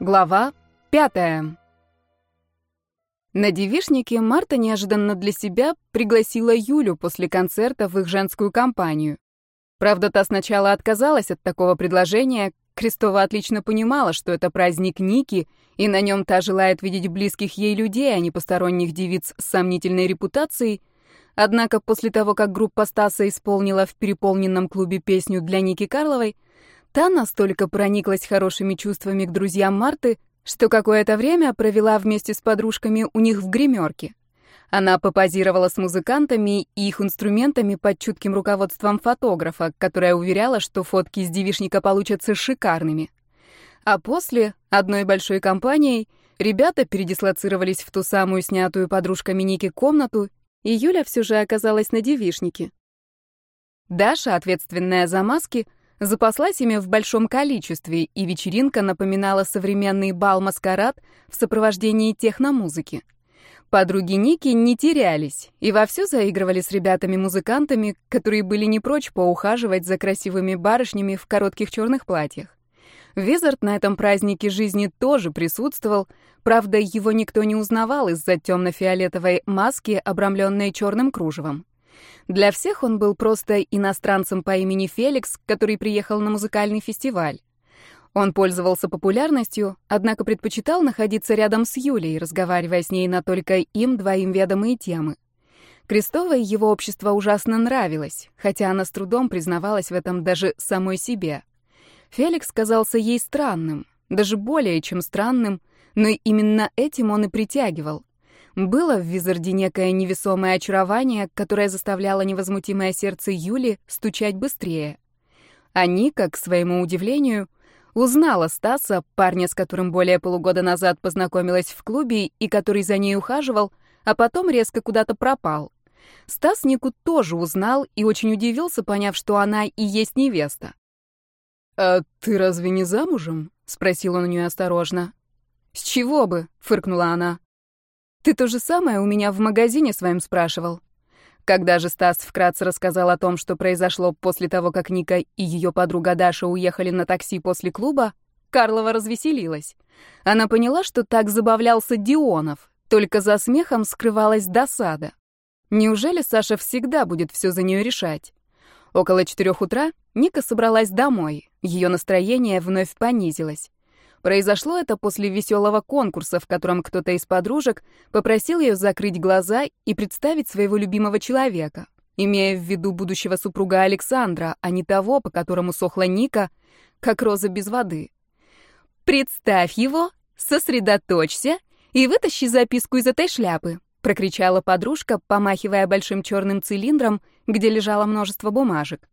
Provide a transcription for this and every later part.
Глава пятая. На девишнике Марта неожиданно для себя пригласила Юлю после концерта в их женскую компанию. Правда, та сначала отказалась от такого предложения. Крестова отлично понимала, что это праздник Ники, и на нем та желает видеть близких ей людей, а не посторонних девиц с сомнительной репутацией. Однако после того, как группа Стаса исполнила в переполненном клубе песню для Ники Карловой, Та настолько прониклась хорошими чувствами к друзьям Марты, что какое-то время провела вместе с подружками у них в гримерке. Она попозировала с музыкантами и их инструментами под чутким руководством фотографа, которая уверяла, что фотки с девишника получатся шикарными. А после, одной большой компанией, ребята передислоцировались в ту самую снятую подружками Ники комнату, и Юля все же оказалась на девишнике. Даша, ответственная за маски, — Запаслась ими в большом количестве, и вечеринка напоминала современный бал-маскарад в сопровождении техномузыки. Подруги Ники не терялись и вовсю заигрывали с ребятами-музыкантами, которые были не прочь поухаживать за красивыми барышнями в коротких черных платьях. Визард на этом празднике жизни тоже присутствовал, правда, его никто не узнавал из-за темно-фиолетовой маски, обрамленной черным кружевом. Для всех он был просто иностранцем по имени Феликс, который приехал на музыкальный фестиваль. Он пользовался популярностью, однако предпочитал находиться рядом с Юлей, разговаривая с ней на только им двоим ведомые темы. Крестовой его общество ужасно нравилось, хотя она с трудом признавалась в этом даже самой себе. Феликс казался ей странным, даже более чем странным, но именно этим он и притягивал. Было в Визарде некое невесомое очарование, которое заставляло невозмутимое сердце Юли стучать быстрее. Они, как к своему удивлению, узнала Стаса, парня, с которым более полугода назад познакомилась в клубе и который за ней ухаживал, а потом резко куда-то пропал. Стас Нику тоже узнал и очень удивился, поняв, что она и есть невеста. «А ты разве не замужем?» — спросил он у нее осторожно. «С чего бы?» — фыркнула она. Ты то же самое у меня в магазине своем спрашивал. Когда же Стас вкратце рассказал о том, что произошло после того, как Ника и ее подруга Даша уехали на такси после клуба, Карлова развеселилась. Она поняла, что так забавлялся Дионов, только за смехом скрывалась досада. Неужели Саша всегда будет все за нее решать? Около четырех утра Ника собралась домой. Ее настроение вновь понизилось. Произошло это после веселого конкурса, в котором кто-то из подружек попросил ее закрыть глаза и представить своего любимого человека, имея в виду будущего супруга Александра, а не того, по которому сохла Ника, как роза без воды. «Представь его, сосредоточься и вытащи записку из этой шляпы», прокричала подружка, помахивая большим черным цилиндром, где лежало множество бумажек.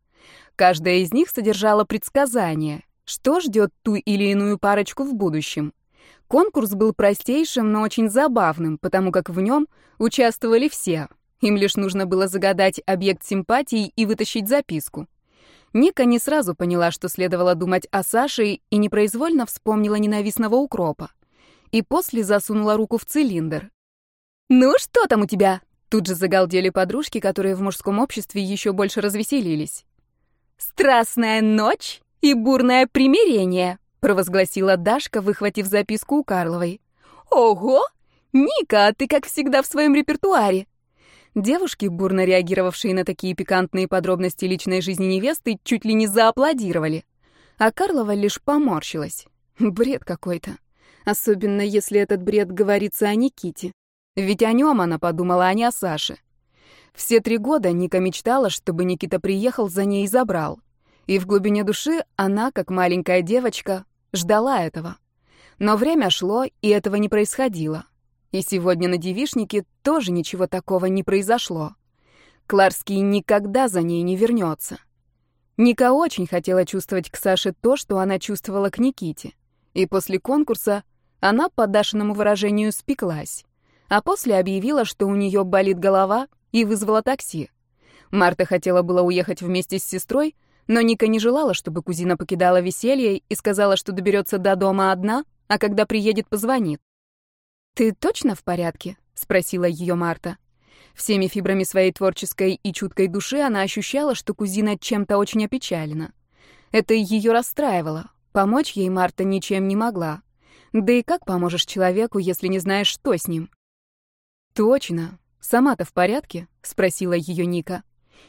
Каждая из них содержала предсказание, что ждет ту или иную парочку в будущем? Конкурс был простейшим, но очень забавным, потому как в нем участвовали все. Им лишь нужно было загадать объект симпатии и вытащить записку. Ника не сразу поняла, что следовало думать о Саше, и непроизвольно вспомнила ненавистного укропа. И после засунула руку в цилиндр. «Ну, что там у тебя?» Тут же загалдели подружки, которые в мужском обществе еще больше развеселились. «Страстная ночь?» И бурное примирение», — провозгласила Дашка, выхватив записку у Карловой. «Ого! Ника, ты как всегда в своем репертуаре!» Девушки, бурно реагировавшие на такие пикантные подробности личной жизни невесты, чуть ли не зааплодировали. А Карлова лишь поморщилась. Бред какой-то. Особенно если этот бред говорится о Никите. Ведь о нем она подумала, а не о Саше. Все три года Ника мечтала, чтобы Никита приехал за ней и забрал. И в глубине души она, как маленькая девочка, ждала этого. Но время шло, и этого не происходило. И сегодня на девишнике тоже ничего такого не произошло. Кларский никогда за ней не вернется. Ника очень хотела чувствовать к Саше то, что она чувствовала к Никите. И после конкурса она, по Дашиному выражению, спеклась. А после объявила, что у нее болит голова, и вызвала такси. Марта хотела было уехать вместе с сестрой, но Ника не желала, чтобы кузина покидала веселье и сказала, что доберется до дома одна, а когда приедет, позвонит. «Ты точно в порядке?» — спросила ее Марта. Всеми фибрами своей творческой и чуткой души она ощущала, что кузина чем-то очень опечалена. Это ее расстраивало. Помочь ей Марта ничем не могла. Да и как поможешь человеку, если не знаешь, что с ним? Точно. Сама-то в порядке? спросила ее Ника.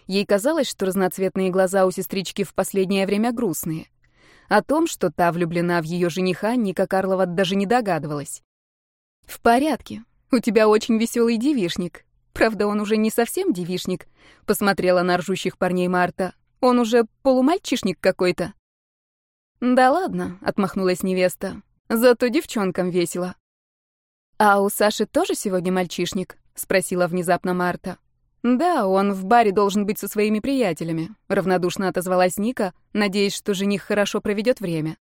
Ей казалось, что разноцветные глаза у сестрички в последнее время грустные. О том, что та влюблена в ее жениха, Ника Карлова даже не догадывалась. «В порядке. У тебя очень веселый девишник. Правда, он уже не совсем девишник», — посмотрела на ржущих парней Марта. «Он уже полумальчишник какой-то». «Да ладно», — отмахнулась невеста. «Зато девчонкам весело». «А у Саши тоже сегодня мальчишник?» — спросила внезапно Марта. «Да, он в баре должен быть со своими приятелями», — равнодушно отозвалась Ника, надеясь, что жених хорошо проведет время.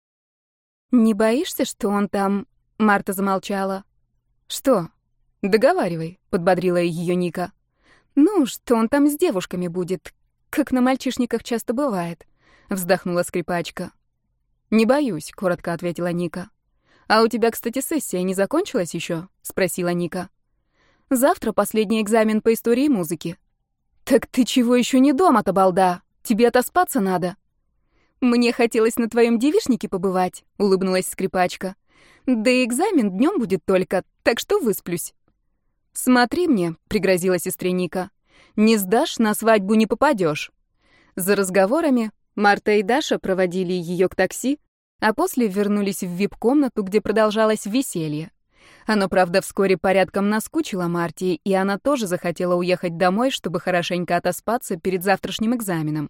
«Не боишься, что он там...» — Марта замолчала. «Что?» «Договаривай», — подбодрила ее Ника. «Ну, что он там с девушками будет, как на мальчишниках часто бывает», — вздохнула скрипачка. «Не боюсь», — коротко ответила Ника. «А у тебя, кстати, сессия не закончилась еще?» — спросила Ника. Завтра последний экзамен по истории музыки. Так ты чего еще не дома-то, балда? Тебе отоспаться надо. Мне хотелось на твоем девишнике побывать, улыбнулась скрипачка. Да и экзамен днем будет только, так что высплюсь. Смотри мне, пригрозила сестре Ника. Не сдашь, на свадьбу не попадешь. За разговорами Марта и Даша проводили ее к такси, а после вернулись в вип-комнату, где продолжалось веселье. Оно, правда, вскоре порядком наскучило Марти, и она тоже захотела уехать домой, чтобы хорошенько отоспаться перед завтрашним экзаменом.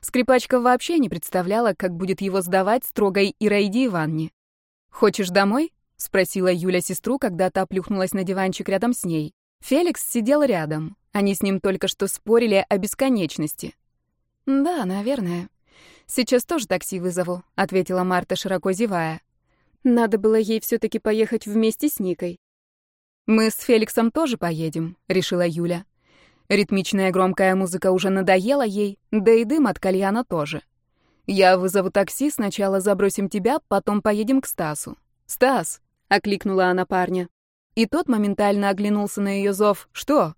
Скрипачка вообще не представляла, как будет его сдавать строгой Ираиде Ивановне. «Хочешь домой?» — спросила Юля сестру, когда та плюхнулась на диванчик рядом с ней. Феликс сидел рядом. Они с ним только что спорили о бесконечности. «Да, наверное. Сейчас тоже такси вызову», — ответила Марта, широко зевая. Надо было ей все-таки поехать вместе с Никой. «Мы с Феликсом тоже поедем», — решила Юля. Ритмичная громкая музыка уже надоела ей, да и дым от кальяна тоже. «Я вызову такси, сначала забросим тебя, потом поедем к Стасу». «Стас!» — окликнула она парня. И тот моментально оглянулся на ее зов. «Что?»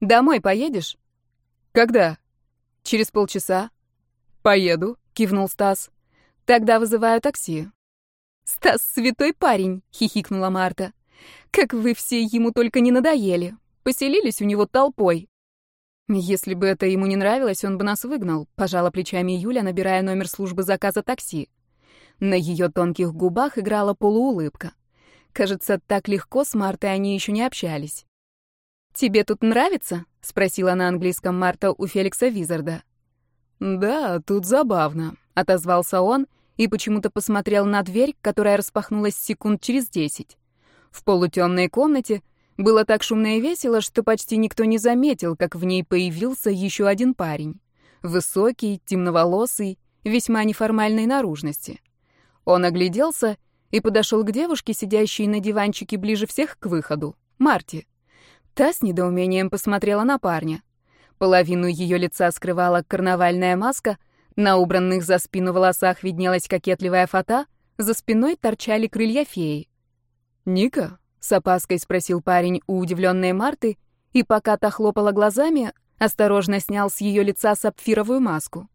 «Домой поедешь?» «Когда?» «Через полчаса». «Поеду», — кивнул Стас. «Тогда вызываю такси. «Стас святой парень», — хихикнула Марта. «Как вы все ему только не надоели. Поселились у него толпой». «Если бы это ему не нравилось, он бы нас выгнал», — пожала плечами Юля, набирая номер службы заказа такси. На ее тонких губах играла полуулыбка. Кажется, так легко с Мартой они еще не общались. «Тебе тут нравится?» — спросила на английском Марта у Феликса Визарда. «Да, тут забавно», — отозвался он и почему-то посмотрел на дверь, которая распахнулась секунд через десять. В полутемной комнате было так шумно и весело, что почти никто не заметил, как в ней появился еще один парень. Высокий, темноволосый, весьма неформальной наружности. Он огляделся и подошел к девушке, сидящей на диванчике ближе всех к выходу, Марте. Та с недоумением посмотрела на парня. Половину ее лица скрывала карнавальная маска, на убранных за спину волосах виднелась кокетливая фата, за спиной торчали крылья феи. «Ника?» — с опаской спросил парень у удивленной Марты, и пока та хлопала глазами, осторожно снял с ее лица сапфировую маску.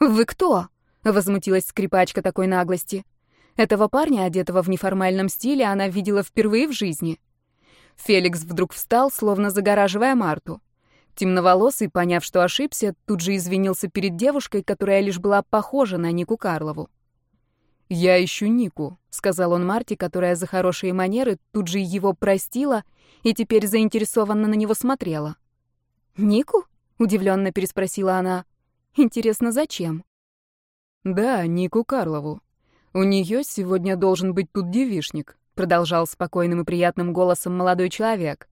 «Вы кто?» — возмутилась скрипачка такой наглости. Этого парня, одетого в неформальном стиле, она видела впервые в жизни. Феликс вдруг встал, словно загораживая Марту. Темноволосый, поняв, что ошибся, тут же извинился перед девушкой, которая лишь была похожа на Нику Карлову. «Я ищу Нику», — сказал он Марте, которая за хорошие манеры тут же его простила и теперь заинтересованно на него смотрела. «Нику?» — удивленно переспросила она. «Интересно, зачем?» «Да, Нику Карлову. У нее сегодня должен быть тут девишник», — продолжал спокойным и приятным голосом молодой человек.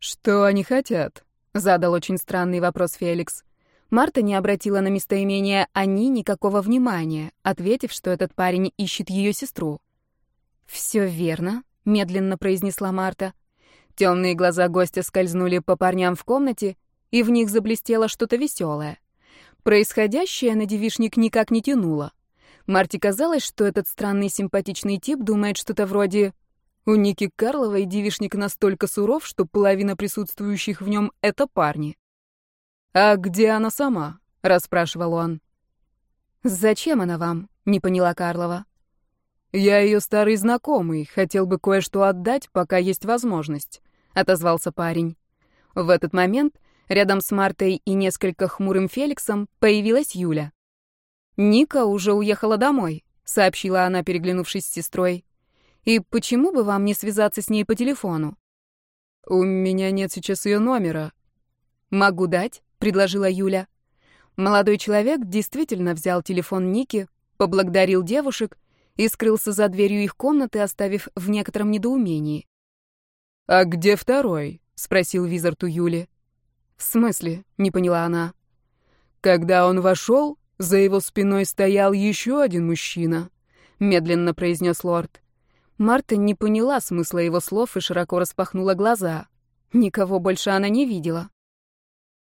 «Что они хотят?» Задал очень странный вопрос Феликс. Марта не обратила на местоимение «они» никакого внимания, ответив, что этот парень ищет ее сестру. «Все верно», — медленно произнесла Марта. Темные глаза гостя скользнули по парням в комнате, и в них заблестело что-то веселое. Происходящее на девишник никак не тянуло. Марте казалось, что этот странный симпатичный тип думает что-то вроде у Ники Карловой девишник настолько суров, что половина присутствующих в нем — это парни. «А где она сама?» — расспрашивал он. «Зачем она вам?» — не поняла Карлова. «Я ее старый знакомый, хотел бы кое-что отдать, пока есть возможность», — отозвался парень. В этот момент рядом с Мартой и несколько хмурым Феликсом появилась Юля. «Ника уже уехала домой», — сообщила она, переглянувшись с сестрой. «И почему бы вам не связаться с ней по телефону?» «У меня нет сейчас ее номера». «Могу дать», — предложила Юля. Молодой человек действительно взял телефон Ники, поблагодарил девушек и скрылся за дверью их комнаты, оставив в некотором недоумении. «А где второй?» — спросил Визард у Юли. «В смысле?» — не поняла она. «Когда он вошел, за его спиной стоял еще один мужчина», — медленно произнес лорд. Марта не поняла смысла его слов и широко распахнула глаза. Никого больше она не видела.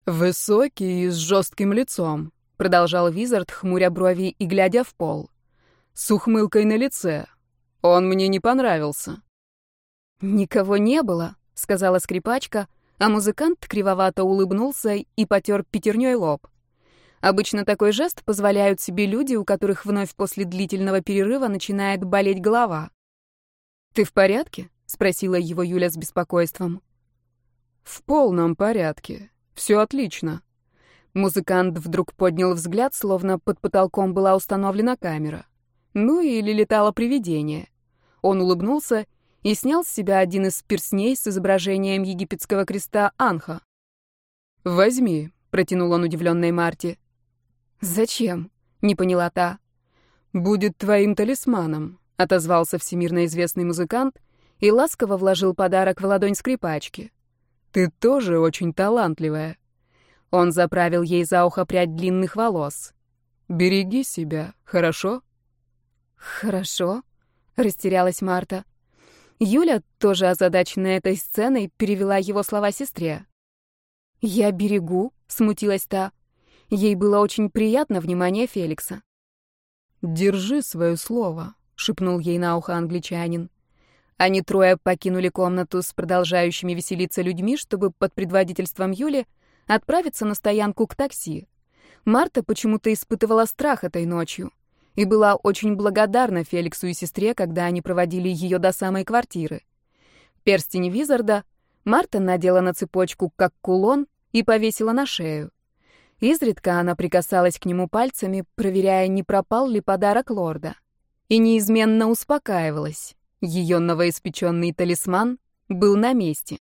«Высокий и с жестким лицом», — продолжал Визард, хмуря брови и глядя в пол с ухмылкой на лице. Он мне не понравился. «Никого не было», — сказала скрипачка, а музыкант кривовато улыбнулся и потер пятерней лоб. Обычно такой жест позволяют себе люди, у которых вновь после длительного перерыва начинает болеть голова. «Ты в порядке?» — спросила его Юля с беспокойством. «В полном порядке. Все отлично». Музыкант вдруг поднял взгляд, словно под потолком была установлена камера. Ну или летало привидение. Он улыбнулся и снял с себя один из перстней с изображением египетского креста Анха. «Возьми», — протянул он удивленной Марте. «Зачем?» — не поняла та. «Будет твоим талисманом», — отозвался всемирно известный музыкант и ласково вложил подарок в ладонь скрипачки. «Ты тоже очень талантливая». Он заправил ей за ухо прядь длинных волос. «Береги себя, хорошо?» «Хорошо», — растерялась Марта. Юля, тоже озадаченная этой сценой, перевела его слова сестре. «Я берегу», — смутилась та. Ей было очень приятно внимание Феликса. «Держи свое слово», — шепнул ей на ухо англичанин. Они трое покинули комнату с продолжающими веселиться людьми, чтобы под предводительством Юли отправиться на стоянку к такси. Марта почему-то испытывала страх этой ночью и была очень благодарна Феликсу и сестре, когда они проводили ее до самой квартиры. Перстень Визарда Марта надела на цепочку, как кулон, и повесила на шею. Изредка она прикасалась к нему пальцами, проверяя, не пропал ли подарок лорда. И неизменно успокаивалась. Ее новоиспеченный талисман был на месте.